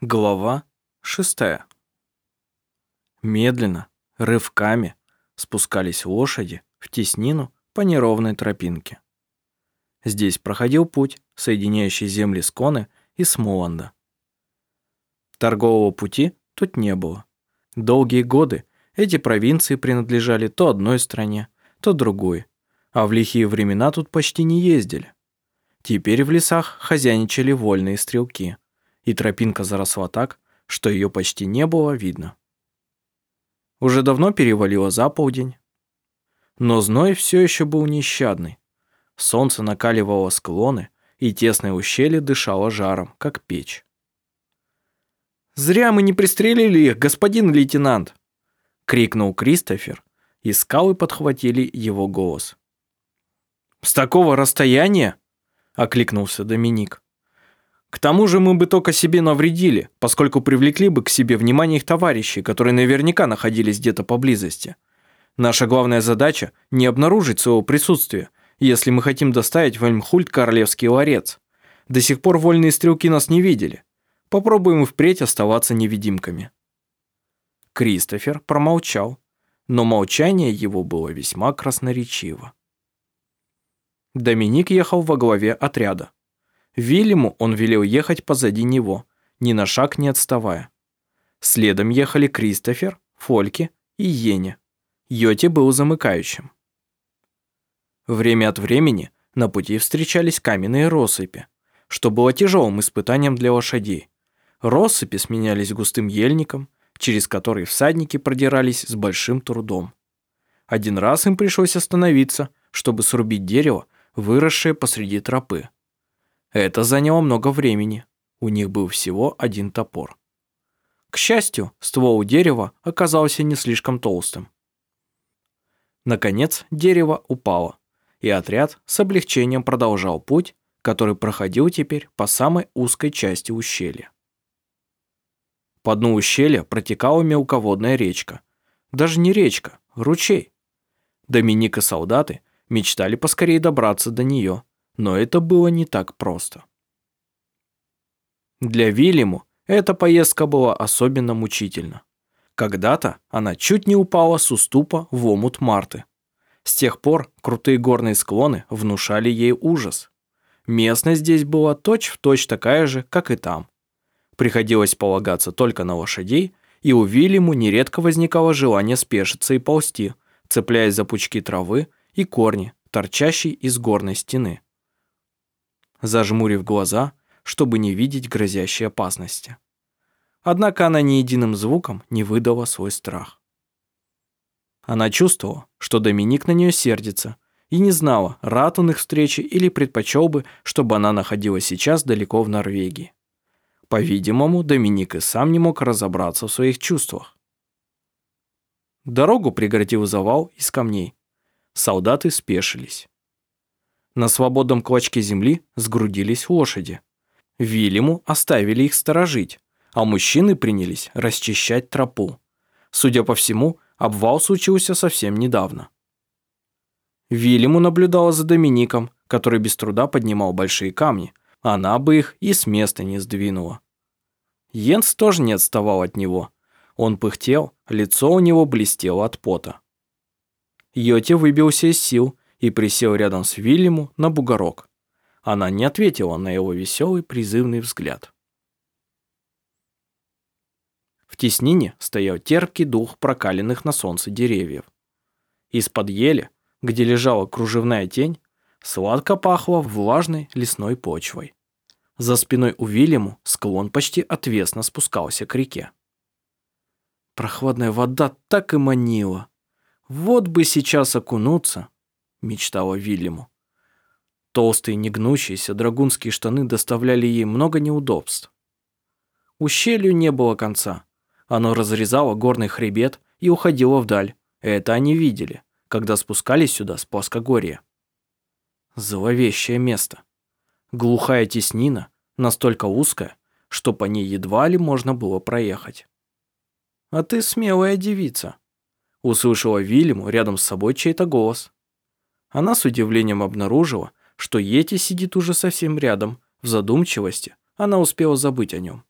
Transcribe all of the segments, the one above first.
Глава шестая. Медленно, рывками спускались лошади в теснину по неровной тропинке. Здесь проходил путь, соединяющий земли Сконы и Смоланда. Торгового пути тут не было. Долгие годы эти провинции принадлежали то одной стране, то другой, а в лихие времена тут почти не ездили. Теперь в лесах хозяйничали вольные стрелки, и тропинка заросла так, что ее почти не было видно. Уже давно перевалило за полдень, но зной все еще был нещадный. Солнце накаливало склоны, и тесное ущелье дышало жаром, как печь. «Зря мы не пристрелили их, господин лейтенант!» — крикнул Кристофер, и скалы подхватили его голос. «С такого расстояния?» — окликнулся Доминик. «К тому же мы бы только себе навредили, поскольку привлекли бы к себе внимание их товарищей, которые наверняка находились где-то поблизости. Наша главная задача — не обнаружить своего присутствия, если мы хотим доставить в Эльмхульт королевский ларец. До сих пор вольные стрелки нас не видели. Попробуем и впредь оставаться невидимками». Кристофер промолчал, но молчание его было весьма красноречиво. Доминик ехал во главе отряда. Вильяму он велел ехать позади него, ни на шаг не отставая. Следом ехали Кристофер, Фольке и Йене. Йоти был замыкающим. Время от времени на пути встречались каменные россыпи, что было тяжелым испытанием для лошадей. Россыпи сменялись густым ельником, через который всадники продирались с большим трудом. Один раз им пришлось остановиться, чтобы срубить дерево, выросшее посреди тропы. Это заняло много времени. У них был всего один топор. К счастью, ствол дерева оказался не слишком толстым. Наконец дерево упало, и отряд с облегчением продолжал путь, который проходил теперь по самой узкой части ущелья. По дну ущелья протекала мелководная речка. Даже не речка, ручей. Доминик и солдаты мечтали поскорее добраться до нее, но это было не так просто. Для Вильяму эта поездка была особенно мучительна. Когда-то она чуть не упала с уступа в омут Марты. С тех пор крутые горные склоны внушали ей ужас. Местность здесь была точь-в-точь точь такая же, как и там. Приходилось полагаться только на лошадей, и у Вильяму нередко возникало желание спешиться и ползти, цепляясь за пучки травы и корни, торчащие из горной стены. Зажмурив глаза, чтобы не видеть грозящей опасности. Однако она ни единым звуком не выдала свой страх. Она чувствовала, что Доминик на нее сердится, и не знала, рад он их встрече или предпочел бы, чтобы она находилась сейчас далеко в Норвегии. По-видимому, Доминик и сам не мог разобраться в своих чувствах. Дорогу преградил завал из камней, солдаты спешились. На свободном клочке земли сгрудились лошади. Вильяму оставили их сторожить, а мужчины принялись расчищать тропу. Судя по всему, обвал случился совсем недавно. Вильяму наблюдала за Домиником, который без труда поднимал большие камни. Она бы их и с места не сдвинула. Йенс тоже не отставал от него. Он пыхтел, лицо у него блестело от пота. Йоти выбился из сил и присел рядом с Вильяму на бугорок. Она не ответила на его веселый призывный взгляд. В теснине стоял терпкий дух прокаленных на солнце деревьев. Из-под ели, где лежала кружевная тень, сладко пахло влажной лесной почвой. За спиной у Вильяму склон почти отвесно спускался к реке. Прохладная вода так и манила. Вот бы сейчас окунуться, мечтала Вильяму. Толстые, негнущиеся драгунские штаны доставляли ей много неудобств. Ущелью не было конца. Оно разрезало горный хребет и уходило вдаль. Это они видели, когда спускались сюда с плоскогорья. Зловещее место. Глухая теснина, настолько узкая, что по ней едва ли можно было проехать. «А ты смелая девица», Услышала Вильяму рядом с собой чей-то голос. Она с удивлением обнаружила, что Йети сидит уже совсем рядом. В задумчивости она успела забыть о нем.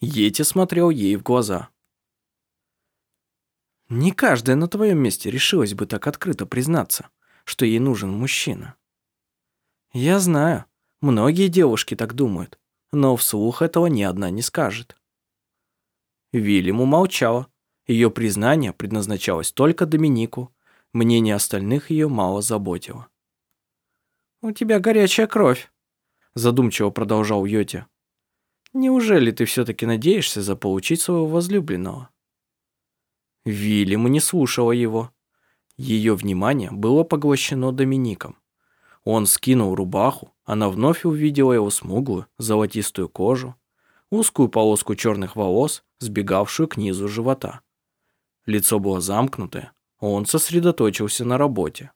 Йети смотрел ей в глаза. Не каждая на твоем месте решилась бы так открыто признаться, что ей нужен мужчина. Я знаю, многие девушки так думают, но вслух этого ни одна не скажет. Вильям умолчала. Ее признание предназначалось только Доминику. Мнение остальных ее мало заботило. «У тебя горячая кровь», – задумчиво продолжал Йоти. «Неужели ты все-таки надеешься заполучить своего возлюбленного?» Вильяму не слушала его. Ее внимание было поглощено Домиником. Он скинул рубаху, она вновь увидела его смуглую, золотистую кожу, узкую полоску черных волос, сбегавшую к низу живота. Лицо было замкнутое, он сосредоточился на работе.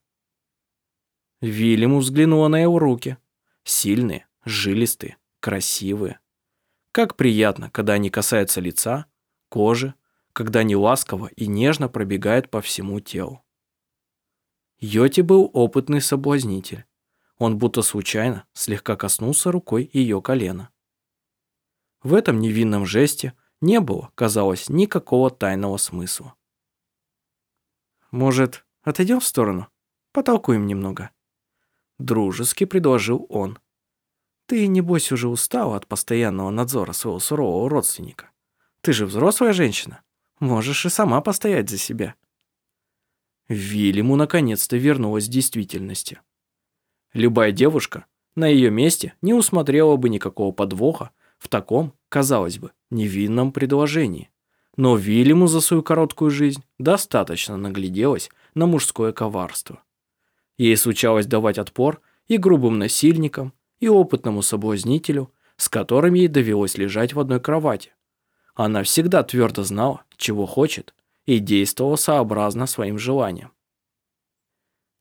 Вильяму взглянула на его руки. Сильные, жилистые, красивые. Как приятно, когда они касаются лица, кожи, когда они ласково и нежно пробегают по всему телу. Йоти был опытный соблазнитель. Он будто случайно слегка коснулся рукой ее колена. В этом невинном жесте не было, казалось, никакого тайного смысла. «Может, отойдем в сторону? Потолкуем немного?» Дружески предложил он. «Ты, небось, уже устала от постоянного надзора своего сурового родственника. Ты же взрослая женщина. Можешь и сама постоять за себя». Вильяму наконец-то вернулась в действительности. Любая девушка на ее месте не усмотрела бы никакого подвоха в таком, казалось бы, невинном предложении. Но Вильяму за свою короткую жизнь достаточно нагляделась на мужское коварство. Ей случалось давать отпор и грубым насильникам, и опытному соблазнителю, с которым ей довелось лежать в одной кровати. Она всегда твердо знала, чего хочет, и действовала сообразно своим желаниям.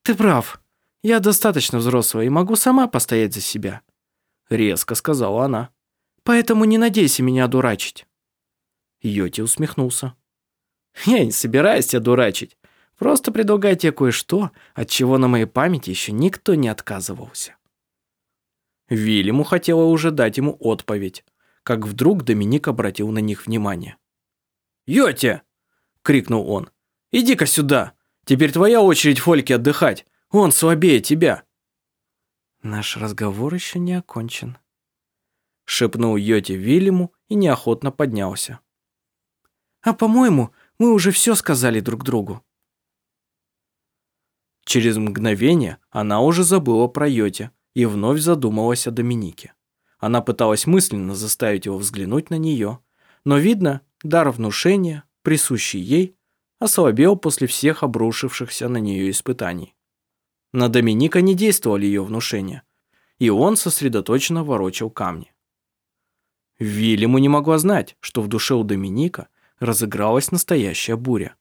«Ты прав. Я достаточно взрослая и могу сама постоять за себя», — резко сказала она. Поэтому не надейся меня одурачить». Йоти усмехнулся. «Я не собираюсь тебя дурачить. Просто предлагаю тебе кое-что, от чего на моей памяти еще никто не отказывался». Вильяму хотела уже дать ему отповедь, как вдруг Доминик обратил на них внимание. «Йоти!» — крикнул он. «Иди-ка сюда! Теперь твоя очередь Фольке отдыхать. Он слабее тебя!» Наш разговор еще не окончен шепнул Йоти Вильяму и неохотно поднялся. «А по-моему, мы уже все сказали друг другу». Через мгновение она уже забыла про Йоти и вновь задумалась о Доминике. Она пыталась мысленно заставить его взглянуть на нее, но, видно, дар внушения, присущий ей, ослабел после всех обрушившихся на нее испытаний. На Доминика не действовали ее внушения, и он сосредоточенно ворочал камни. Вильяму не могла знать, что в душе у Доминика разыгралась настоящая буря.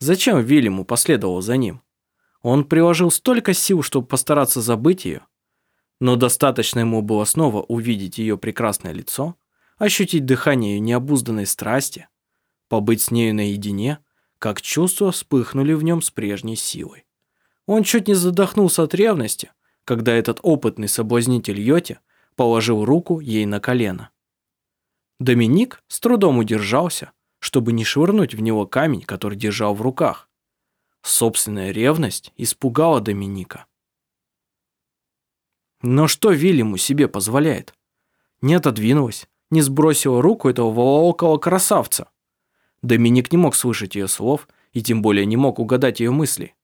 Зачем Вильяму последовал за ним? Он приложил столько сил, чтобы постараться забыть ее, но достаточно ему было снова увидеть ее прекрасное лицо, ощутить дыхание ее необузданной страсти, побыть с нею наедине, как чувства вспыхнули в нем с прежней силой. Он чуть не задохнулся от ревности, когда этот опытный соблазнитель Йоти положил руку ей на колено. Доминик с трудом удержался, чтобы не швырнуть в него камень, который держал в руках. Собственная ревность испугала Доминика. Но что Вильяму себе позволяет? Не отодвинулась, не сбросила руку этого волоокого красавца. Доминик не мог слышать ее слов и тем более не мог угадать ее мысли.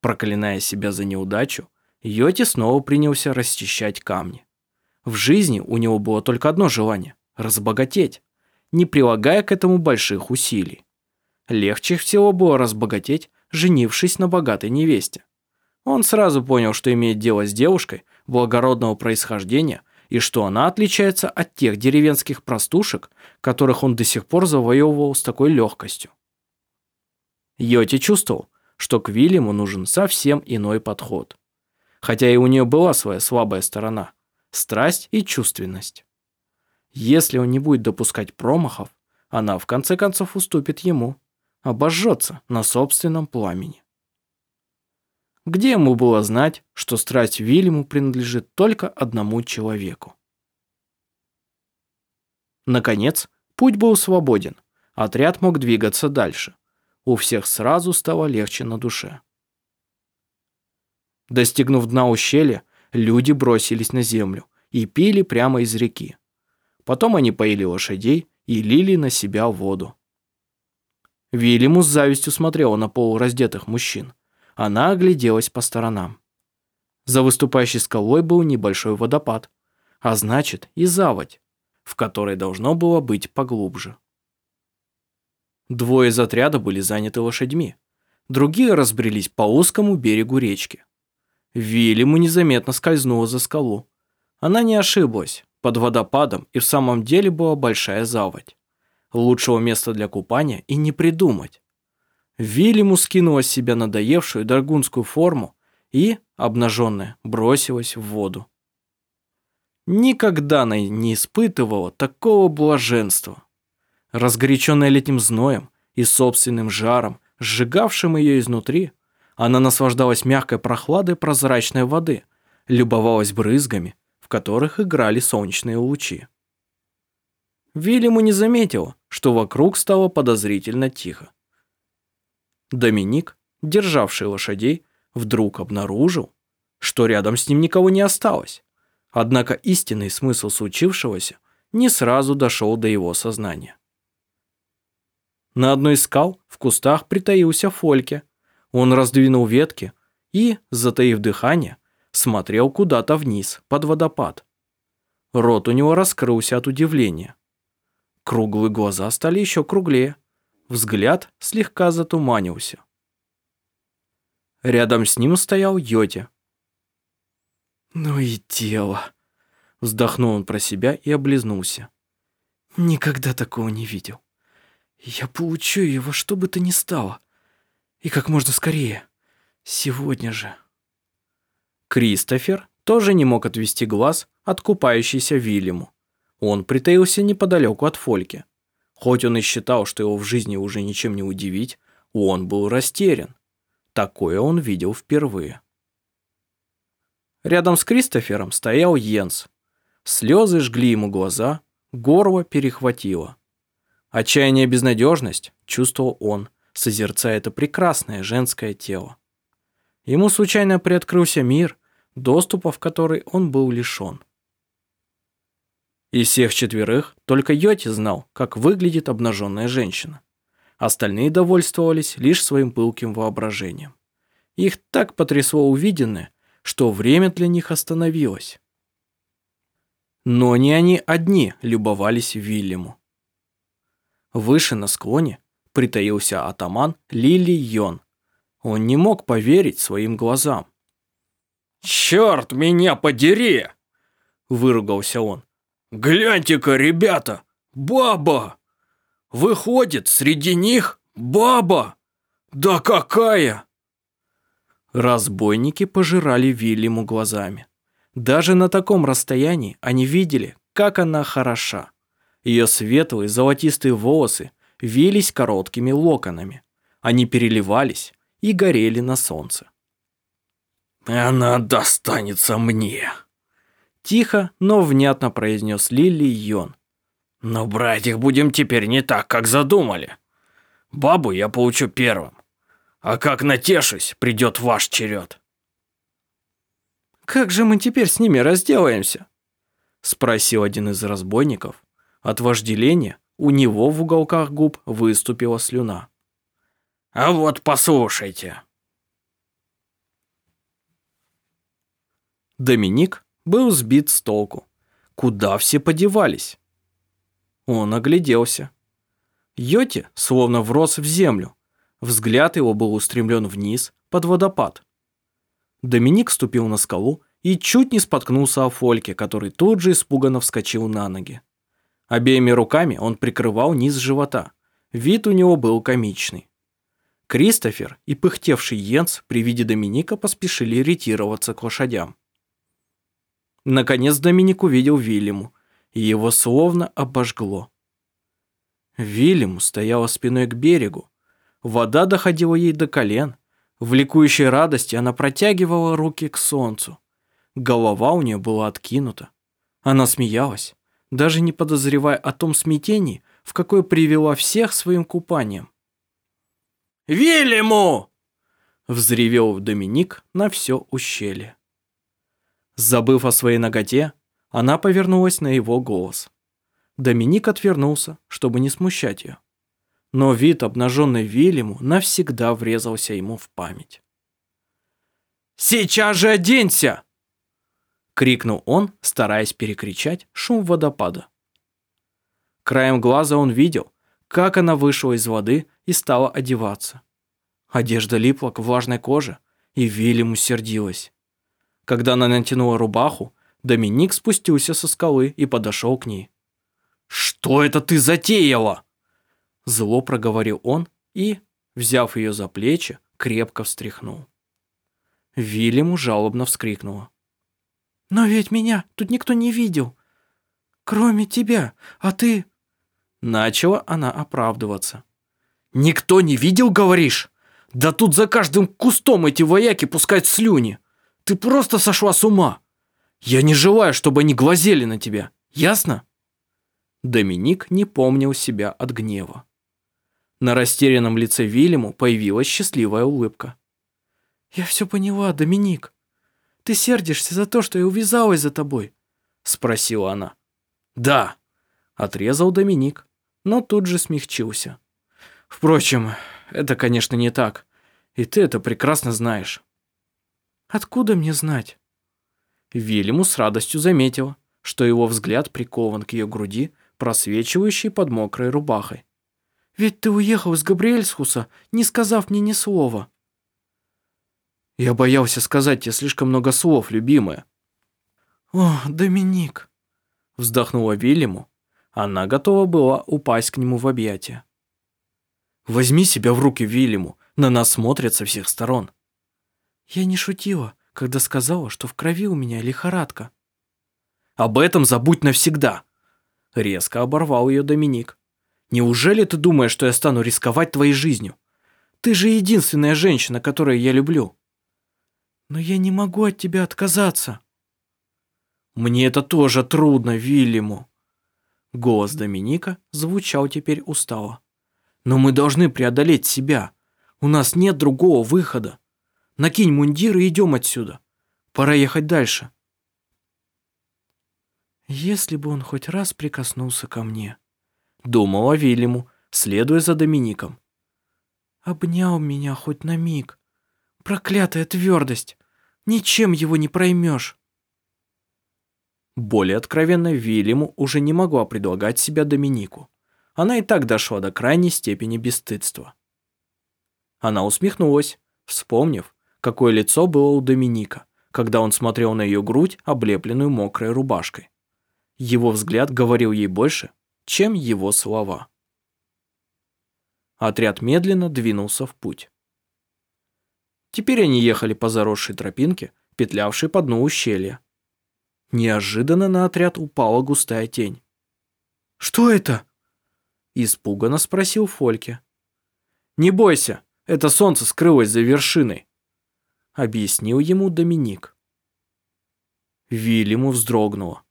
Проклиная себя за неудачу, Йоти снова принялся расчищать камни. В жизни у него было только одно желание – разбогатеть, не прилагая к этому больших усилий. Легче всего было разбогатеть, женившись на богатой невесте. Он сразу понял, что имеет дело с девушкой благородного происхождения и что она отличается от тех деревенских простушек, которых он до сих пор завоевывал с такой легкостью. Йоти чувствовал, что к Вильяму нужен совсем иной подход. Хотя и у нее была своя слабая сторона страсть и чувственность. Если он не будет допускать промахов, она в конце концов уступит ему, обожжется на собственном пламени. Где ему было знать, что страсть Вильяму принадлежит только одному человеку? Наконец, путь был свободен. Отряд мог двигаться дальше. У всех сразу стало легче на душе. Достигнув дна ущелья, люди бросились на землю и пили прямо из реки. Потом они поили лошадей и лили на себя воду. Вильяму с завистью смотрела на полураздетых мужчин. Она огляделась по сторонам. За выступающей скалой был небольшой водопад, а значит и заводь, в которой должно было быть поглубже. Двое из отряда были заняты лошадьми, другие разбрелись по узкому берегу речки. Вильяму незаметно скользнула за скалу. Она не ошиблась, под водопадом и в самом деле была большая заводь. Лучшего места для купания и не придумать. Вильяму скинула с себя надоевшую драгунскую форму и, обнаженная, бросилась в воду. Никогда она не испытывала такого блаженства. Разгоряченная летним зноем и собственным жаром, сжигавшим ее изнутри, она наслаждалась мягкой прохладой прозрачной воды, любовалась брызгами, в которых играли солнечные лучи. Вильяму не заметила, что вокруг стало подозрительно тихо. Доминик, державший лошадей, вдруг обнаружил, что рядом с ним никого не осталось. Однако истинный смысл случившегося не сразу дошел до его сознания. На одной из скал в кустах притаился Фольке. Он раздвинул ветки и, затаив дыхание, смотрел куда-то вниз, под водопад. Рот у него раскрылся от удивления. Круглые глаза стали еще круглее. Взгляд слегка затуманился. Рядом с ним стоял Йоти. «Ну и дело!» Вздохнул он про себя и облизнулся. «Никогда такого не видел. Я получу его, что бы то ни стало. И как можно скорее. Сегодня же». Кристофер тоже не мог отвести глаз от купающейся Вильяму. Он притаился неподалеку от Фольки. Хоть он и считал, что его в жизни уже ничем не удивить, он был растерян. Такое он видел впервые. Рядом с Кристофером стоял Йенс. Слезы жгли ему глаза, горло перехватило. Отчаяние и безнадежность чувствовал он, созерцая это прекрасное женское тело. Ему случайно приоткрылся мир, доступа в который он был лишен. Из всех четверых только Йоти знал, как выглядит обнаженная женщина. Остальные довольствовались лишь своим пылким воображением. Их так потрясло увиденное, что время для них остановилось. Но не они одни любовались Вильяму. Выше на склоне притаился атаман Лили Йон. Он не мог поверить своим глазам. «Черт меня подери!» – выругался он. «Гляньте-ка, ребята! Баба! Выходит, среди них баба! Да какая!» Разбойники пожирали Вильяму глазами. Даже на таком расстоянии они видели, как она хороша. Ее светлые золотистые волосы вились короткими локонами. Они переливались и горели на солнце. «Она достанется мне!» Тихо, но внятно произнес Лили Йон. «Но брать их будем теперь не так, как задумали. Бабу я получу первым. А как натешусь, придет ваш черед». «Как же мы теперь с ними разделаемся?» Спросил один из разбойников. От вожделения у него в уголках губ выступила слюна. «А вот послушайте». Доминик был сбит с толку. Куда все подевались? Он огляделся. Йоти словно врос в землю. Взгляд его был устремлен вниз, под водопад. Доминик ступил на скалу и чуть не споткнулся о Фольке, который тут же испуганно вскочил на ноги. Обеими руками он прикрывал низ живота. Вид у него был комичный. Кристофер и пыхтевший Йенс при виде Доминика поспешили ретироваться к лошадям. Наконец Доминик увидел Вильяму, и его словно обожгло. Вильяму стояла спиной к берегу. Вода доходила ей до колен. В ликующей радости она протягивала руки к солнцу. Голова у нее была откинута. Она смеялась. даже не подозревая о том смятении, в какое привела всех своим купанием. «Вильяму!» — взревел Доминик на все ущелье. Забыв о своей ноготе, она повернулась на его голос. Доминик отвернулся, чтобы не смущать ее. Но вид обнаженной Вильяму навсегда врезался ему в память. «Сейчас же оденься!» — крикнул он, стараясь перекричать шум водопада. Краем глаза он видел, как она вышла из воды и стала одеваться. Одежда липла к влажной коже, и Вильяму сердилась. Когда она натянула рубаху, Доминик спустился со скалы и подошел к ней. «Что это ты затеяла?» Зло проговорил он и, взяв ее за плечи, крепко встряхнул. Вильяму жалобно вскрикнула. «Но ведь меня тут никто не видел, кроме тебя, а ты...» Начала она оправдываться. «Никто не видел, говоришь? Да тут за каждым кустом эти вояки пускают слюни. Ты просто сошла с ума. Я не желаю, чтобы они глазели на тебя, ясно?» Доминик не помнил себя от гнева. На растерянном лице Вильяму появилась счастливая улыбка. «Я все поняла, Доминик. Ты сердишься за то, что я увязалась за тобой?» Спросила она. «Да», — отрезал Доминик, но тут же смягчился. «Впрочем, это, конечно, не так, и ты это прекрасно знаешь». «Откуда мне знать?» Вильяму с радостью заметила, что его взгляд прикован к ее груди, просвечивающей под мокрой рубахой. «Ведь ты уехал из Габриэльсхуса, не сказав мне ни слова». «Я боялся сказать тебе слишком много слов, любимая». «О, Доминик!» Вздохнула Вильяму. Она готова была упасть к нему в объятия. «Возьми себя в руки, Вильяму, на нас смотрят со всех сторон». «Я не шутила когда сказала, что в крови у меня лихорадка. «Об этом забудь навсегда!» Резко оборвал ее Доминик. «Неужели ты думаешь, что я стану рисковать твоей жизнью? Ты же единственная женщина, которую я люблю». «Но я не могу от тебя отказаться». «Мне это тоже трудно, Вильяму». Голос Доминика звучал теперь устало. «Но мы должны преодолеть себя. У нас нет другого выхода. Накинь мундир и идем отсюда. Пора ехать дальше. Если бы он хоть раз прикоснулся ко мне, думала Вильяму, следуя за Домиником. Обнял меня хоть на миг. Проклятая твердость. Ничем его не проймешь. Более откровенно Вильяму уже не могла предлагать себя Доминику. Она и так дошла до крайней степени бесстыдства. Она усмехнулась, вспомнив, какое лицо было у Доминика, когда он смотрел на ее грудь, облепленную мокрой рубашкой. Его взгляд говорил ей больше, чем его слова. Отряд медленно двинулся в путь. Теперь они ехали по заросшей тропинке, петлявшей по дну ущелья. Неожиданно на отряд упала густая тень. «Что это?» – испуганно спросил Фольке. «Не бойся, это солнце скрылось за вершиной», объяснил ему Доминик. Вильяму вздрогнула.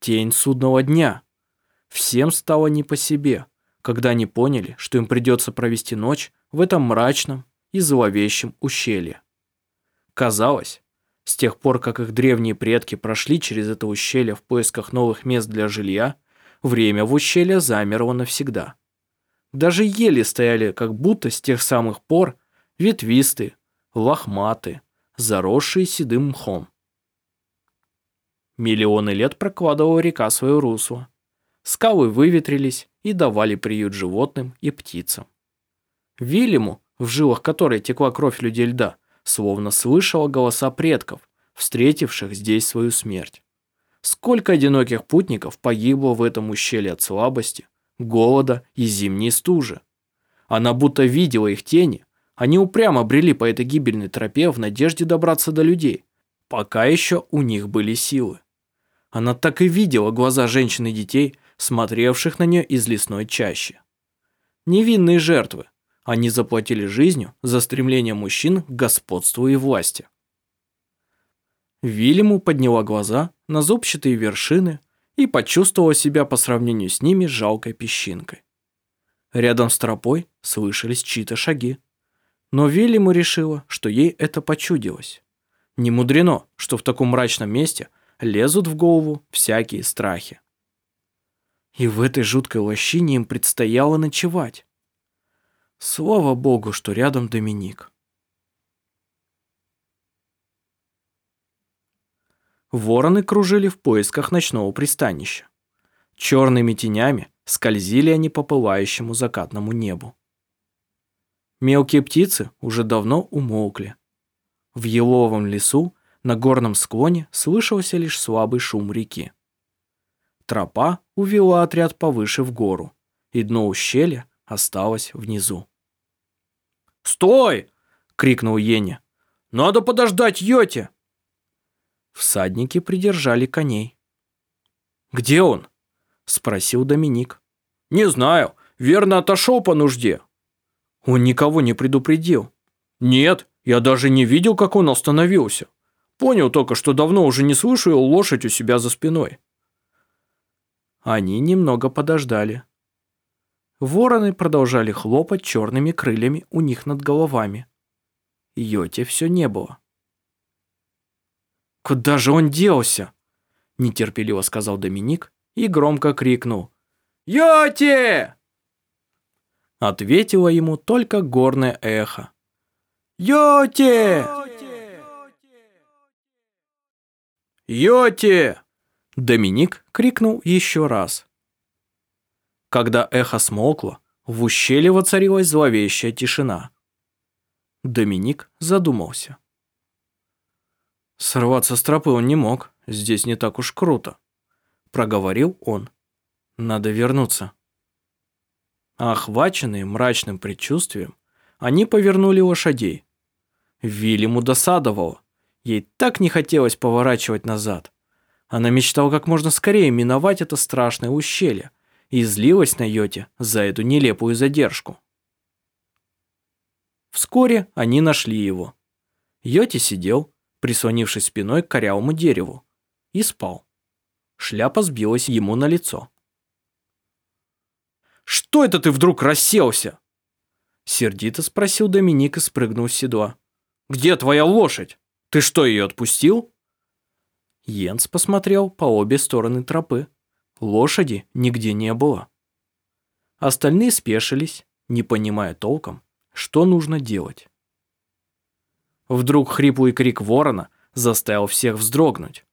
Тень судного дня. Всем стало не по себе, когда они поняли, что им придется провести ночь в этом мрачном и зловещем ущелье. Казалось, с тех пор, как их древние предки прошли через это ущелье в поисках новых мест для жилья, время в ущелье замерло навсегда. Даже ели стояли как будто с тех самых пор ветвистые, лохматые, заросшие седым мхом. Миллионы лет прокладывала река свое русло. Скалы выветрились и давали приют животным и птицам. Вильяму, в жилах которой текла кровь людей льда, словно слышала голоса предков, встретивших здесь свою смерть. Сколько одиноких путников погибло в этом ущелье от слабости, голода и зимней стужи. Она будто видела их тени, они упрямо брели по этой гибельной тропе в надежде добраться до людей, пока еще у них были силы. Она так и видела глаза женщин и детей, смотревших на нее из лесной чащи. Невинные жертвы. Они заплатили жизнью за стремление мужчин к господству и власти. Вильяму подняла глаза на зубчатые вершины и почувствовала себя по сравнению с ними жалкой песчинкой. Рядом с тропой слышались чьи-то шаги. Но Вильяму решила, что ей это почудилось. Не мудрено, что в таком мрачном месте лезут в голову всякие страхи. И в этой жуткой лощине им предстояло ночевать. Слава богу, что рядом Доминик. Вороны кружили в поисках ночного пристанища. Черными тенями скользили они по пылающему закатному небу. Мелкие птицы уже давно умолкли. В еловом лесу на горном склоне слышался лишь слабый шум реки. Тропа увела отряд повыше в гору, и дно ущелья осталось внизу. «Стой!» — крикнул Йене. «Надо подождать Йоте!» Всадники придержали коней. «Где он?» — спросил Доминик. «Не знаю. Верно, отошел по нужде». «Он никого не предупредил». «Нет, я даже не видел, как он остановился. Понял только, что давно уже не слышу лошадь у себя за спиной». Они немного подождали. Вороны продолжали хлопать черными крыльями у них над головами. Йоти все не было. «Куда же он делся?» – нетерпеливо сказал Доминик и громко крикнул. «Йоти!» Ответило ему только горное эхо. «Йоти!» «Йоти!» Доминик крикнул еще раз. Когда эхо смолкло, в ущелье воцарилась зловещая тишина. Доминик задумался. Сорваться с тропы он не мог, здесь не так уж круто. Проговорил он. Надо вернуться. охваченные мрачным предчувствием, они повернули лошадей. Вильяму досадовало. Ей так не хотелось поворачивать назад. Она мечтала как можно скорее миновать это страшное ущелье и злилась на Йоте за эту нелепую задержку. Вскоре они нашли его. Йоти сидел, прислонившись спиной к корявому дереву, и спал. Шляпа сбилась ему на лицо. «Что это ты вдруг расселся?» Сердито спросил Доминик и спрыгнул с седла. «Где твоя лошадь? Ты что, ее отпустил?» Йенс посмотрел по обе стороны тропы. Лошади нигде не было. Остальные спешились, не понимая толком, что нужно делать. Вдруг хриплый крик ворона заставил всех вздрогнуть.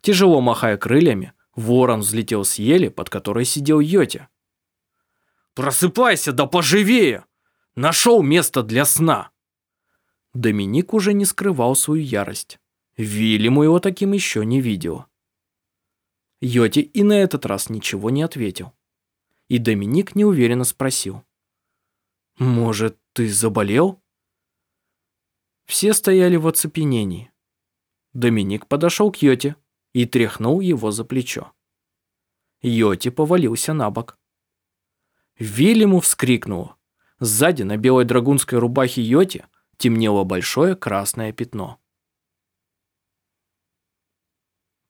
Тяжело махая крыльями, ворон взлетел с ели, под которой сидел Йоти. «Просыпайся, да поживее! Нашел место для сна!» Доминик уже не скрывал свою ярость. Вильяму его таким еще не видел. Йоти и на этот раз ничего не ответил. И Доминик неуверенно спросил. «Может, ты заболел?» Все стояли в оцепенении. Доминик подошел к Йоте и тряхнул его за плечо. Йоти повалился на бок. Вильяму вскрикнуло. Сзади на белой драгунской рубахе Йоти темнело большое красное пятно.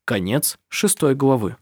Конец шестой главы.